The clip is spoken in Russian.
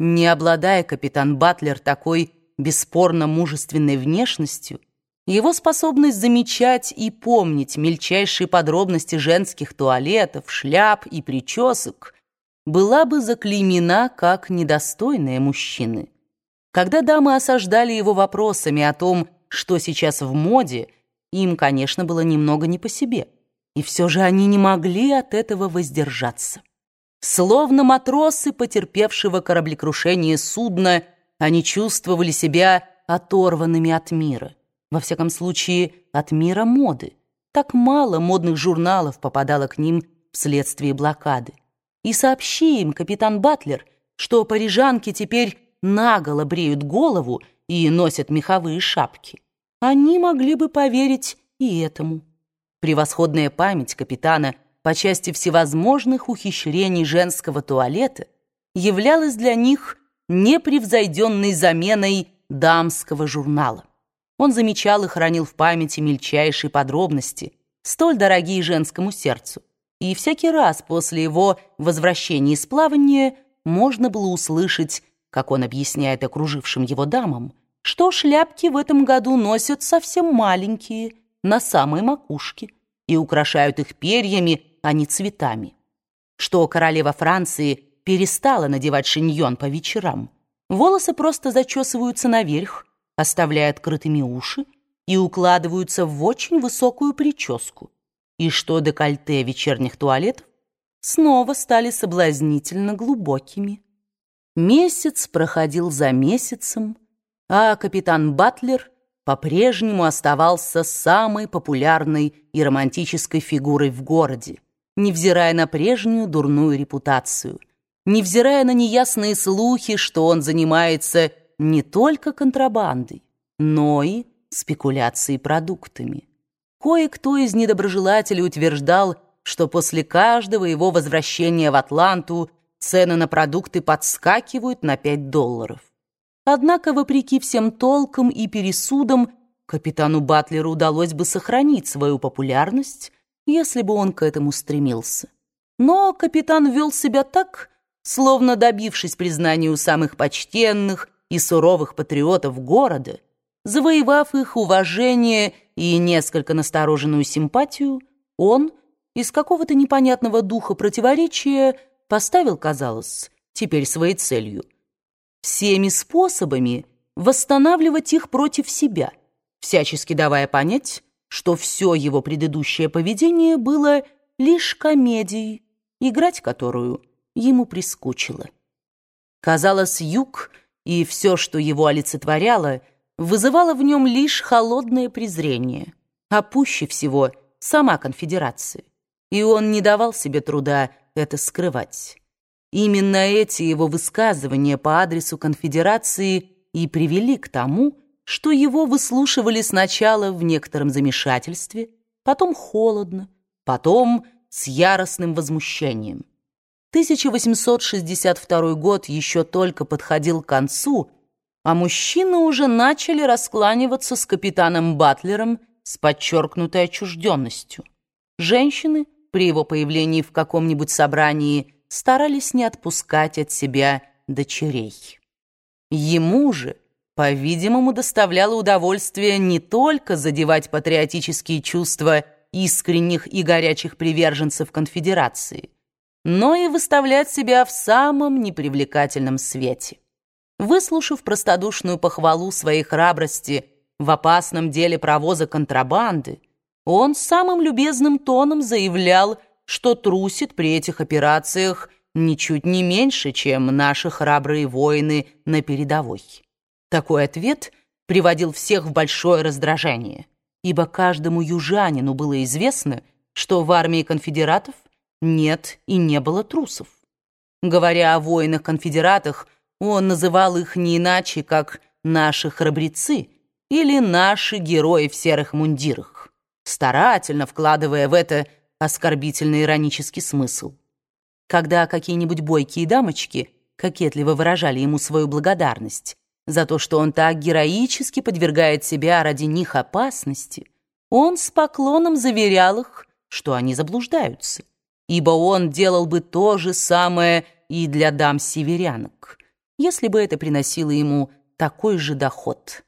не обладая капитан Батлер такой бесспорно мужественной внешностью, его способность замечать и помнить мельчайшие подробности женских туалетов, шляп и причесок была бы заклеймена как недостойная мужчины. Когда дамы осаждали его вопросами о том, что сейчас в моде, им, конечно, было немного не по себе, и все же они не могли от этого воздержаться. Словно матросы, потерпевшего кораблекрушение судна, они чувствовали себя оторванными от мира. Во всяком случае, от мира моды. Так мало модных журналов попадало к ним вследствие блокады. И сообщи им капитан Батлер, что парижанки теперь наголо бреют голову и носят меховые шапки. Они могли бы поверить и этому. Превосходная память капитана – по части всевозможных ухищрений женского туалета являлась для них непревзойденной заменой дамского журнала. Он замечал и хранил в памяти мельчайшие подробности, столь дорогие женскому сердцу. И всякий раз после его возвращения из плавания можно было услышать, как он объясняет окружившим его дамам, что шляпки в этом году носят совсем маленькие, на самой макушке, и украшают их перьями а не цветами. Что королева Франции перестала надевать шиньон по вечерам. Волосы просто зачесываются наверх, оставляя открытыми уши и укладываются в очень высокую прическу. И что декольте вечерних туалетов снова стали соблазнительно глубокими. Месяц проходил за месяцем, а капитан Батлер по-прежнему оставался самой популярной и романтической фигурой в городе невзирая на прежнюю дурную репутацию, невзирая на неясные слухи, что он занимается не только контрабандой, но и спекуляцией продуктами. Кое-кто из недоброжелателей утверждал, что после каждого его возвращения в Атланту цены на продукты подскакивают на 5 долларов. Однако, вопреки всем толкам и пересудам, капитану Батлеру удалось бы сохранить свою популярность если бы он к этому стремился. Но капитан вел себя так, словно добившись признания у самых почтенных и суровых патриотов города, завоевав их уважение и несколько настороженную симпатию, он из какого-то непонятного духа противоречия поставил, казалось, теперь своей целью всеми способами восстанавливать их против себя, всячески давая понять, что все его предыдущее поведение было лишь комедией, играть которую ему прискучило. Казалось, юг и все, что его олицетворяло, вызывало в нем лишь холодное презрение, а пуще всего сама конфедерация. И он не давал себе труда это скрывать. Именно эти его высказывания по адресу конфедерации и привели к тому, что его выслушивали сначала в некотором замешательстве, потом холодно, потом с яростным возмущением. 1862 год еще только подходил к концу, а мужчины уже начали раскланиваться с капитаном Батлером с подчеркнутой отчужденностью. Женщины при его появлении в каком-нибудь собрании старались не отпускать от себя дочерей. Ему же по-видимому, доставляло удовольствие не только задевать патриотические чувства искренних и горячих приверженцев конфедерации, но и выставлять себя в самом непривлекательном свете. Выслушав простодушную похвалу своей храбрости в опасном деле провоза контрабанды, он самым любезным тоном заявлял, что трусит при этих операциях ничуть не меньше, чем наши храбрые воины на передовой. Такой ответ приводил всех в большое раздражение, ибо каждому южанину было известно, что в армии конфедератов нет и не было трусов. Говоря о воинах-конфедератах, он называл их не иначе, как «наши храбрецы» или «наши герои в серых мундирах», старательно вкладывая в это оскорбительный иронический смысл. Когда какие-нибудь бойкие дамочки кокетливо выражали ему свою благодарность, за то, что он так героически подвергает себя ради них опасности, он с поклоном заверял их, что они заблуждаются, ибо он делал бы то же самое и для дам-северянок. если бы это приносило ему такой же доход.